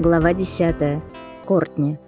Глава 10. Кортни.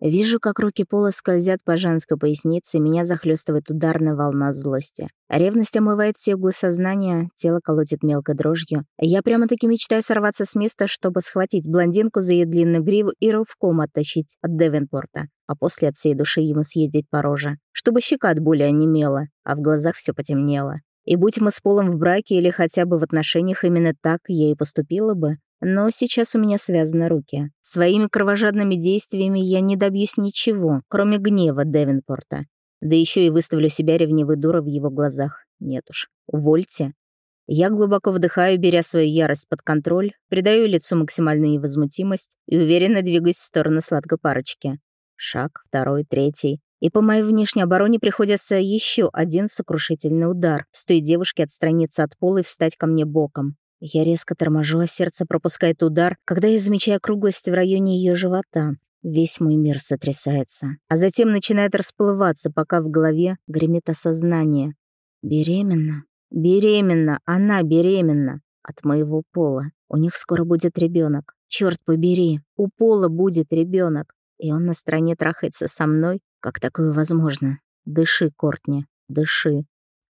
Вижу, как руки Пола скользят по женской пояснице, меня захлестывает ударная волна злости. Ревность омывает все углы сознания, тело колотит мелкой дрожью. Я прямо-таки мечтаю сорваться с места, чтобы схватить блондинку за ее длинную гриву и рывком оттащить от Девенпорта, а после от всей души ему съездить по роже, чтобы щека от боли онемела, а в глазах все потемнело. И будь мы с Полом в браке или хотя бы в отношениях, именно так я и поступила бы, но сейчас у меня связаны руки. Своими кровожадными действиями я не добьюсь ничего, кроме гнева Девинпорта. Да еще и выставлю себя ревнивой дурой в его глазах. Нет уж, увольте. Я глубоко вдыхаю, беря свою ярость под контроль, придаю лицу максимальную невозмутимость и уверенно двигаюсь в сторону сладкой парочки. Шаг, второй, третий. И по моей внешней обороне приходится еще один сокрушительный удар. С той девушки отстраниться от пола и встать ко мне боком. Я резко торможу, а сердце пропускает удар, когда я замечаю округлость в районе ее живота. Весь мой мир сотрясается, а затем начинает расплываться, пока в голове гремит осознание. Беременна. Беременна. Она беременна. От моего пола. У них скоро будет ребенок. Черт побери, у пола будет ребенок. И он на стороне трахается со мной. Как такое возможно? Дыши, Кортни, дыши.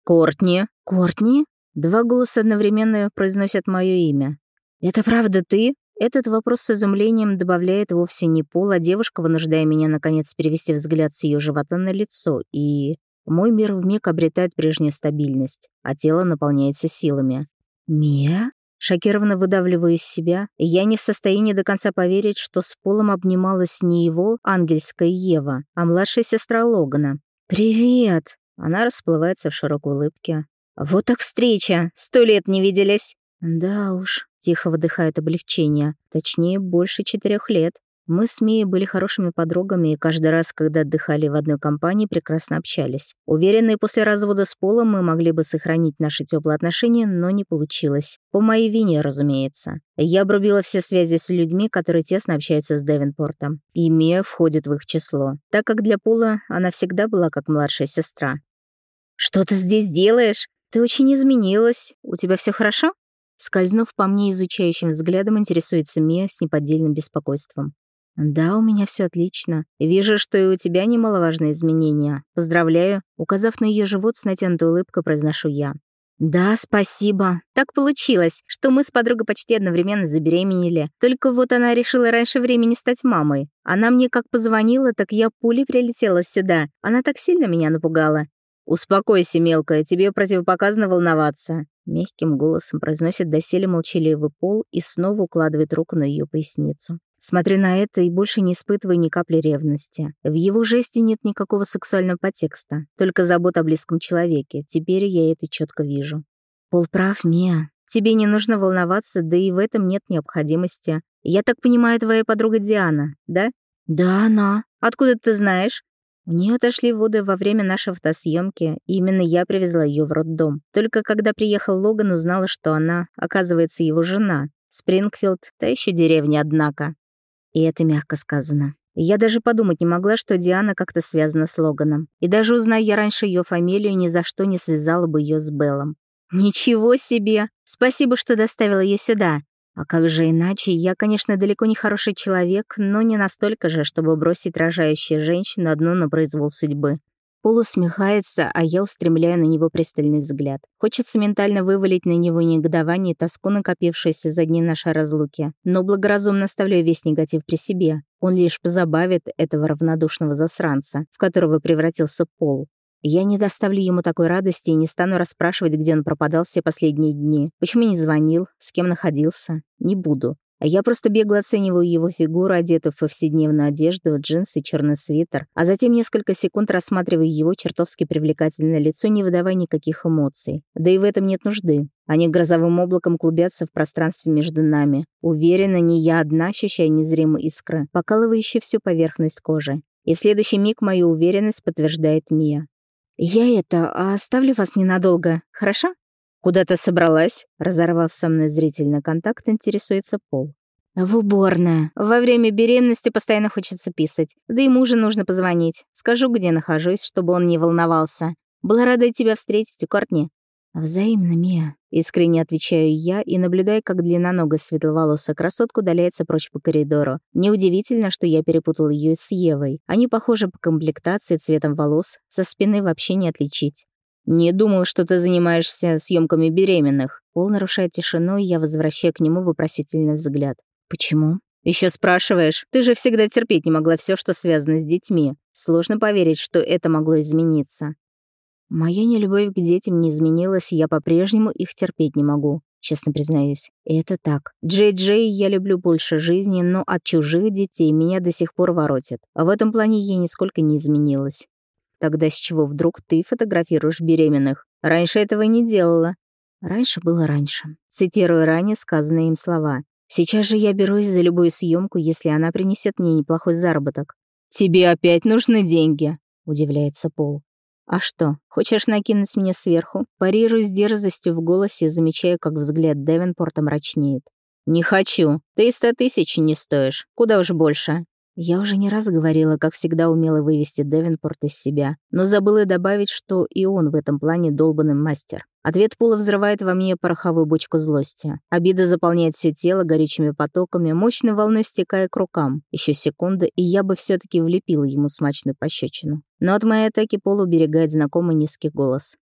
Кортни! Кортни? Два голоса одновременно произносят мое имя. «Это правда ты?» Этот вопрос с изумлением добавляет вовсе не пол, а девушка, вынуждая меня, наконец, перевести взгляд с ее живота на лицо, и... Мой мир вмиг обретает прежнюю стабильность, а тело наполняется силами. «Мия?» Шокированно выдавливаю из себя, я не в состоянии до конца поверить, что с Полом обнималась не его ангельская Ева, а младшая сестра Логана. «Привет!» Она расплывается в широкой улыбке. «Вот так встреча! Сто лет не виделись!» «Да уж», — тихо выдыхает облегчение. Точнее, больше четырех лет. Мы с Мией были хорошими подругами и каждый раз, когда отдыхали в одной компании, прекрасно общались. Уверенные после развода с Полом мы могли бы сохранить наши теплые отношения, но не получилось. По моей вине, разумеется. Я обрубила все связи с людьми, которые тесно общаются с Девинпортом. И Мия входит в их число, так как для Пола она всегда была как младшая сестра. «Что ты здесь делаешь?» «Ты очень изменилась. У тебя все хорошо?» Скользнув по мне изучающим взглядом, интересуется Мия с неподдельным беспокойством. «Да, у меня все отлично. Вижу, что и у тебя немаловажные изменения. Поздравляю». Указав на ее живот с натянутой улыбкой, произношу я. «Да, спасибо. Так получилось, что мы с подругой почти одновременно забеременели. Только вот она решила раньше времени стать мамой. Она мне как позвонила, так я пулей прилетела сюда. Она так сильно меня напугала. «Успокойся, мелкая, тебе противопоказано волноваться», — мягким голосом произносит доселе молчаливый пол и снова укладывает руку на ее поясницу. Смотрю на это и больше не испытываю ни капли ревности. В его жесте нет никакого сексуального подтекста, только забота о близком человеке. Теперь я это четко вижу. Пол прав, Мия. Тебе не нужно волноваться, да и в этом нет необходимости. Я так понимаю, твоя подруга Диана, да? Да, она. Откуда ты знаешь? У нее отошли воды во время нашей фотосъемки, и именно я привезла ее в роддом. Только когда приехал Логан, узнала, что она, оказывается, его жена. Спрингфилд, та еще деревня, однако. И это мягко сказано. Я даже подумать не могла, что Диана как-то связана с Логаном. И даже узнав я раньше ее фамилию, ни за что не связала бы ее с Беллом. «Ничего себе! Спасибо, что доставила ее сюда. А как же иначе? Я, конечно, далеко не хороший человек, но не настолько же, чтобы бросить рожающую женщину одну на произвол судьбы. Пол усмехается, а я устремляю на него пристальный взгляд. Хочется ментально вывалить на него негодование и тоску, накопившуюся за дни нашей разлуки. Но благоразумно оставляю весь негатив при себе. Он лишь позабавит этого равнодушного засранца, в которого превратился Пол. Я не доставлю ему такой радости и не стану расспрашивать, где он пропадал все последние дни. Почему не звонил, с кем находился. Не буду. А я просто бегло оцениваю его фигуру, одетую в повседневную одежду, джинсы черный свитер, а затем несколько секунд рассматриваю его чертовски привлекательное лицо, не выдавая никаких эмоций. Да и в этом нет нужды. Они грозовым облаком клубятся в пространстве между нами. Уверена, не я одна ощущаю незримые искры, покалывающие всю поверхность кожи. И в следующий миг мою уверенность подтверждает Мия. «Я это, оставлю вас ненадолго, хорошо?» «Куда ты собралась?» Разорвав со мной зрительный контакт, интересуется Пол. «В уборная. Во время беременности постоянно хочется писать. Да и мужу нужно позвонить. Скажу, где нахожусь, чтобы он не волновался. Была рада тебя встретить, Кортни». «Взаимно, Мия», — искренне отвечаю я и наблюдаю, как длинноногая светловолосая красотка удаляется прочь по коридору. Неудивительно, что я перепутал ее с Евой. Они похожи по комплектации цветом волос, со спины вообще не отличить. «Не думал, что ты занимаешься съемками беременных». Пол нарушает тишину, и я возвращаю к нему вопросительный взгляд. «Почему?» Еще спрашиваешь? Ты же всегда терпеть не могла все, что связано с детьми. Сложно поверить, что это могло измениться. Моя нелюбовь к детям не изменилась, и я по-прежнему их терпеть не могу. Честно признаюсь, это так. Джей-Джей я люблю больше жизни, но от чужих детей меня до сих пор воротит. А в этом плане я нисколько не изменилась. Тогда с чего вдруг ты фотографируешь беременных? Раньше этого не делала. Раньше было раньше. Цитирую ранее сказанные им слова. Сейчас же я берусь за любую съемку, если она принесет мне неплохой заработок. «Тебе опять нужны деньги?» — удивляется Пол. «А что, хочешь накинуть меня сверху?» Парирую с дерзостью в голосе, замечая, как взгляд Девенпорта мрачнеет. «Не хочу. Ты и ста тысяч не стоишь. Куда уж больше». Я уже не раз говорила, как всегда умела вывести Девенпорт из себя, но забыла добавить, что и он в этом плане долбанный мастер. Ответ Пула взрывает во мне пороховую бочку злости. Обида заполняет все тело горячими потоками, мощной волной стекая к рукам. Еще секунда, и я бы все таки влепила ему смачную пощечину. Но от моей атаки Пол уберегает знакомый низкий голос.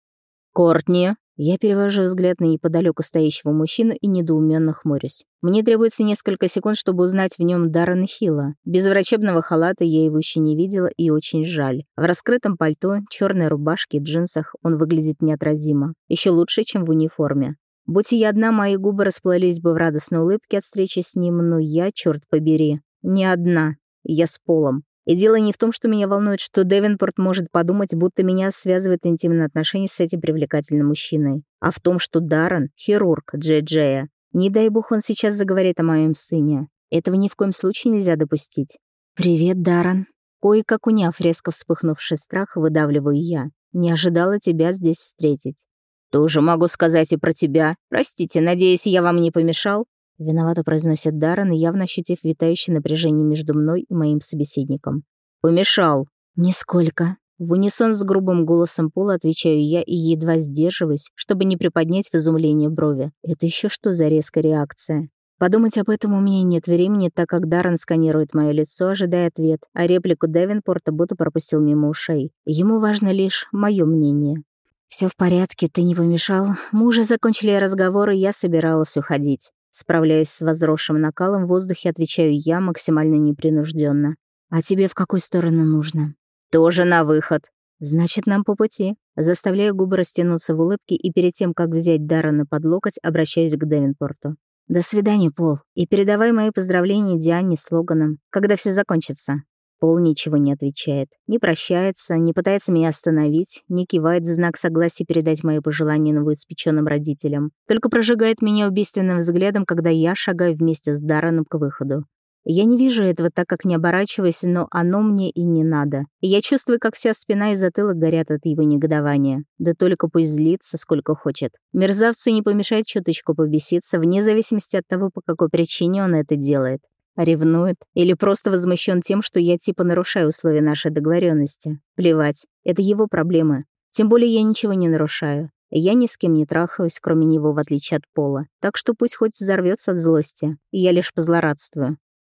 «Кортни!» Я перевожу взгляд на неподалеку стоящего мужчину и недоуменно хмурюсь. Мне требуется несколько секунд, чтобы узнать в нем Даррена Хилла. Без врачебного халата я его еще не видела и очень жаль. В раскрытом пальто, черной рубашке и джинсах он выглядит неотразимо. Еще лучше, чем в униформе. Будь я одна, мои губы расплылись бы в радостной улыбке от встречи с ним, но я, черт побери, не одна. Я с Полом. И дело не в том, что меня волнует, что Девинпорт может подумать, будто меня связывает интимные отношения с этим привлекательным мужчиной, а в том, что Даррен — хирург Джей Джея. Не дай бог он сейчас заговорит о моем сыне. Этого ни в коем случае нельзя допустить. «Привет, Даррен». Кое-как уняв резко вспыхнувший страх, выдавливаю я. «Не ожидала тебя здесь встретить». «Тоже могу сказать и про тебя. Простите, надеюсь, я вам не помешал?» Виновато произносит Даррен, явно ощутив витающее напряжение между мной и моим собеседником. «Помешал». «Нисколько». В унисон с грубым голосом Пола отвечаю я и едва сдерживаюсь, чтобы не приподнять в изумлении брови. Это еще что за резкая реакция? Подумать об этом у меня нет времени, так как Даррен сканирует мое лицо, ожидая ответ, а реплику Девинпорта будто пропустил мимо ушей. Ему важно лишь мое мнение. Все в порядке, ты не помешал. Мы уже закончили разговор, и я собиралась уходить. Справляясь с возросшим накалом в воздухе, отвечаю я максимально непринужденно. «А тебе в какую сторону нужно?» «Тоже на выход». «Значит, нам по пути». Заставляю губы растянуться в улыбке и перед тем, как взять Даррена под локоть, обращаюсь к Девинпорту. «До свидания, Пол, и передавай мои поздравления Диане с Логаном, когда все закончится». Пол ничего не отвечает, не прощается, не пытается меня остановить, не кивает в знак согласия передать мои пожелания новоиспеченным родителям, только прожигает меня убийственным взглядом, когда я шагаю вместе с Дарреном к выходу. Я не вижу этого, так как не оборачиваюсь, но оно мне и не надо. И я чувствую, как вся спина и затылок горят от его негодования. Да только пусть злится, сколько хочет. Мерзавцу не помешает чуточку побеситься, вне зависимости от того, по какой причине он это делает. Ревнует или просто возмущен тем, что я типа нарушаю условия нашей договоренности. Плевать, это его проблемы. Тем более я ничего не нарушаю. Я ни с кем не трахаюсь, кроме него, в отличие от Пола. Так что пусть хоть взорвется от злости. Я лишь позлорадствую.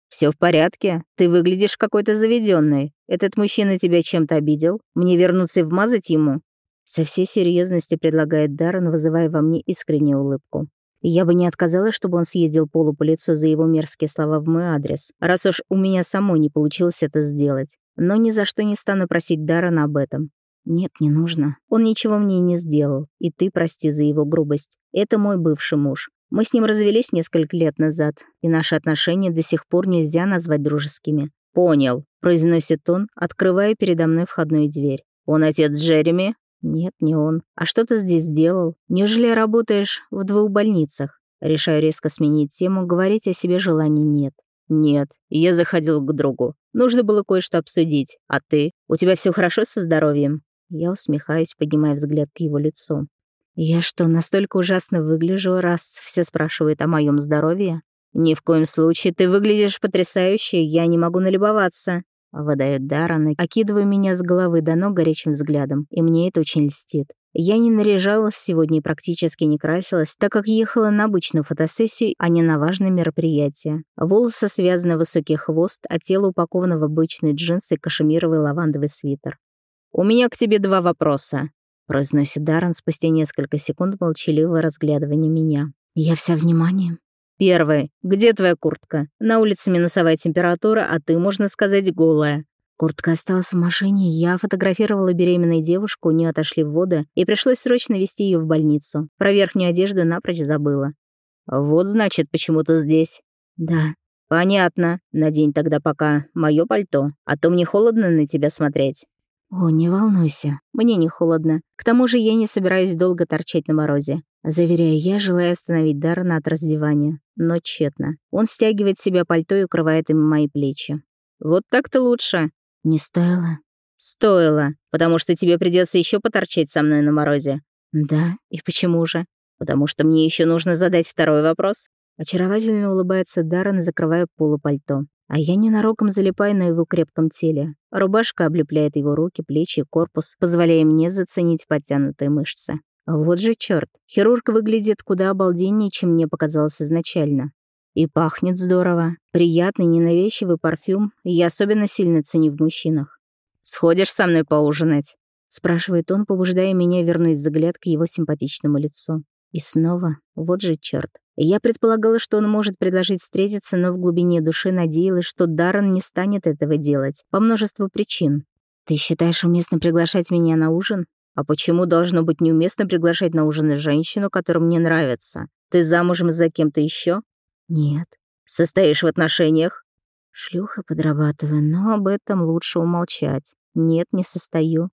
Все в порядке. Ты выглядишь какой-то заведенный. Этот мужчина тебя чем-то обидел? Мне вернуться и вмазать ему?» Со всей серьезности предлагает Даррен, вызывая во мне искреннюю улыбку. Я бы не отказалась, чтобы он съездил Полу по лицу за его мерзкие слова в мой адрес, раз уж у меня самой не получилось это сделать. Но ни за что не стану просить Даррена об этом. Нет, не нужно. Он ничего мне не сделал. И ты прости за его грубость. Это мой бывший муж. Мы с ним развелись несколько лет назад, и наши отношения до сих пор нельзя назвать дружескими. «Понял», — произносит он, открывая передо мной входную дверь. «Он отец Джереми?» Нет, не он. А что ты здесь делал? Неужели работаешь в двух больницах? Решаю резко сменить тему, говорить о себе желания нет. Нет, я заходил к другу. Нужно было кое-что обсудить. А ты? У тебя все хорошо со здоровьем? Я усмехаюсь, поднимая взгляд к его лицу. Я что, настолько ужасно выгляжу, раз все спрашивают о моем здоровье? Ни в коем случае, ты выглядишь потрясающе, я не могу налюбоваться. Выдает Даррен, окидывая меня с головы до ног горячим взглядом, и мне это очень льстит. Я не наряжалась сегодня и практически не красилась, так как ехала на обычную фотосессию, а не на важное мероприятие. Волосы связаны в высокий хвост, а тело упаковано в обычные джинсы и кашемировый лавандовый свитер. «У меня к тебе два вопроса», — произносит Даррен спустя несколько секунд молчаливого разглядывания меня. «Я вся внимание». «Первый. Где твоя куртка? На улице минусовая температура, а ты, можно сказать, голая. Куртка осталась в машине, я фотографировала беременную девушку, у нее отошли в воду, и пришлось срочно везти ее в больницу. Про верхнюю одежду напрочь забыла. «Вот, значит, почему ты здесь?» «Да». «Понятно. Надень тогда пока мое пальто, а то мне холодно на тебя смотреть». «О, не волнуйся, мне не холодно. К тому же я не собираюсь долго торчать на морозе. Заверяю я, желая остановить Даррена от раздевания. Но тщетно. Он стягивает себе пальто и укрывает им мои плечи. «Вот так-то лучше. «Не стоило?» «Стоило, потому что тебе придется еще поторчать со мной на морозе». «Да? И почему же?» «Потому что мне еще нужно задать второй вопрос». Очаровательно улыбается Даррен, закрывая полупальто. А я ненароком залипаю на его крепком теле. Рубашка облепляет его руки, плечи и корпус, позволяя мне заценить подтянутые мышцы. Вот же черт, хирург выглядит куда обалденнее, чем мне показалось изначально. И пахнет здорово. Приятный, ненавязчивый парфюм, я особенно сильно ценю в мужчинах. «Сходишь со мной поужинать?» — спрашивает он, побуждая меня вернуть взгляд к его симпатичному лицу. И снова, вот же черт. Я предполагала, что он может предложить встретиться, но в глубине души надеялась, что Даррен не станет этого делать, по множеству причин. «Ты считаешь уместно приглашать меня на ужин? А почему должно быть неуместно приглашать на ужин женщину, которая мне нравится? Ты замужем за кем-то еще? Нет. Состоишь в отношениях? Шлюха подрабатываю, но об этом лучше умолчать. Нет, не состою.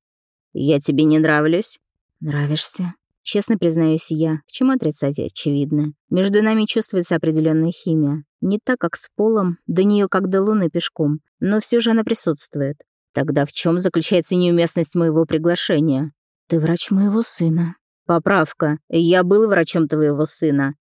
Я тебе не нравлюсь? Нравишься. Честно признаюсь я, к чему отрицать очевидно. Между нами чувствуется определенная химия. Не так, как с полом, до нее как до луны пешком, но все же она присутствует. Тогда в чем заключается неуместность моего приглашения? Ты врач моего сына. Поправка. Я был врачом твоего сына.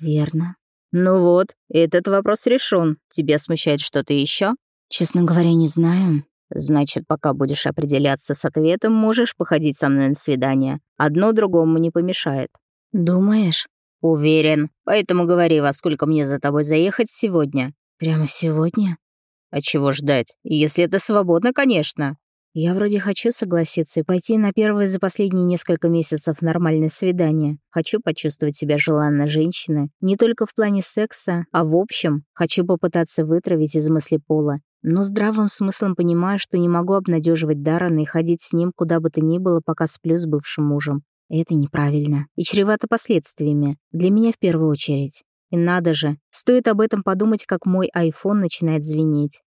Верно. «Ну вот, этот вопрос решен. Тебя смущает что-то еще? «Честно говоря, не знаю». «Значит, пока будешь определяться с ответом, можешь походить со мной на свидание. Одно другому не помешает». «Думаешь?» «Уверен. Поэтому говори, во сколько мне за тобой заехать сегодня». «Прямо сегодня?» «А чего ждать? Если это свободно, конечно». Я вроде хочу согласиться и пойти на первое за последние несколько месяцев нормальное свидание. Хочу почувствовать себя желанной женщиной, не только в плане секса, а в общем, хочу попытаться вытравить из мысли пола. Но здравым смыслом понимаю, что не могу обнадеживать Даррена и ходить с ним куда бы то ни было, пока сплю с бывшим мужем. Это неправильно и чревато последствиями. Для меня в первую очередь. И надо же, стоит об этом подумать, как мой айфон начинает звенеть.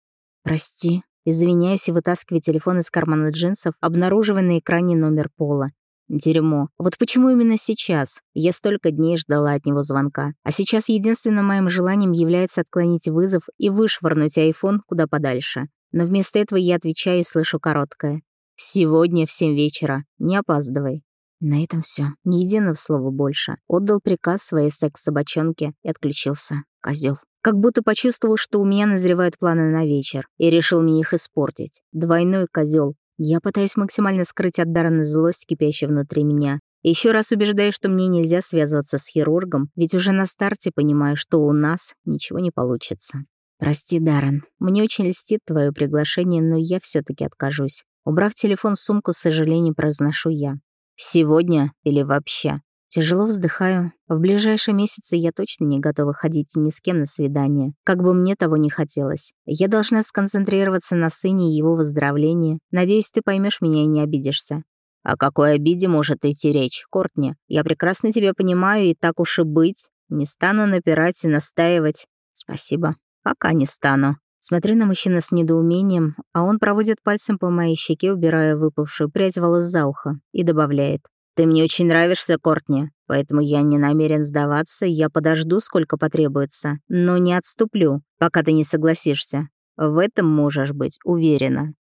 «Прости», Извиняюсь и вытаскиваю телефон из кармана джинсов, обнаруживая на экране номер Пола. Дерьмо. Вот почему именно сейчас? Я столько дней ждала от него звонка. А сейчас единственным моим желанием является отклонить вызов и вышвырнуть айфон куда подальше. Но вместо этого я отвечаю и слышу короткое. «Сегодня в семь вечера. Не опаздывай». На этом все. Ни единого слова больше. Отдал приказ своей секс-собачонке и отключился. Козел. Как будто почувствовал, что у меня назревают планы на вечер, и решил мне их испортить. Двойной козел. Я пытаюсь максимально скрыть от Даррена злость, кипящую внутри меня. Еще раз убеждаю, что мне нельзя связываться с хирургом, ведь уже на старте понимаю, что у нас ничего не получится. Прости, Даррен, мне очень льстит твое приглашение, но я все таки откажусь. Убрав телефон в сумку, с сожалением произношу я. Сегодня или вообще? Тяжело вздыхаю. В ближайшие месяцы я точно не готова ходить ни с кем на свидание, как бы мне того не хотелось. Я должна сконцентрироваться на сыне и его выздоровлении. Надеюсь, ты поймешь меня и не обидишься. О какой обиде может идти речь, Кортни? Я прекрасно тебя понимаю, и так уж и быть. Не стану напирать и настаивать. Спасибо. Пока не стану. Смотрю на мужчину с недоумением, а он проводит пальцем по моей щеке, убирая выпавшую прядь волос за ухо, и добавляет. Ты мне очень нравишься, Кортни, поэтому я не намерен сдаваться, я подожду, сколько потребуется, но не отступлю, пока ты не согласишься. В этом можешь быть уверена.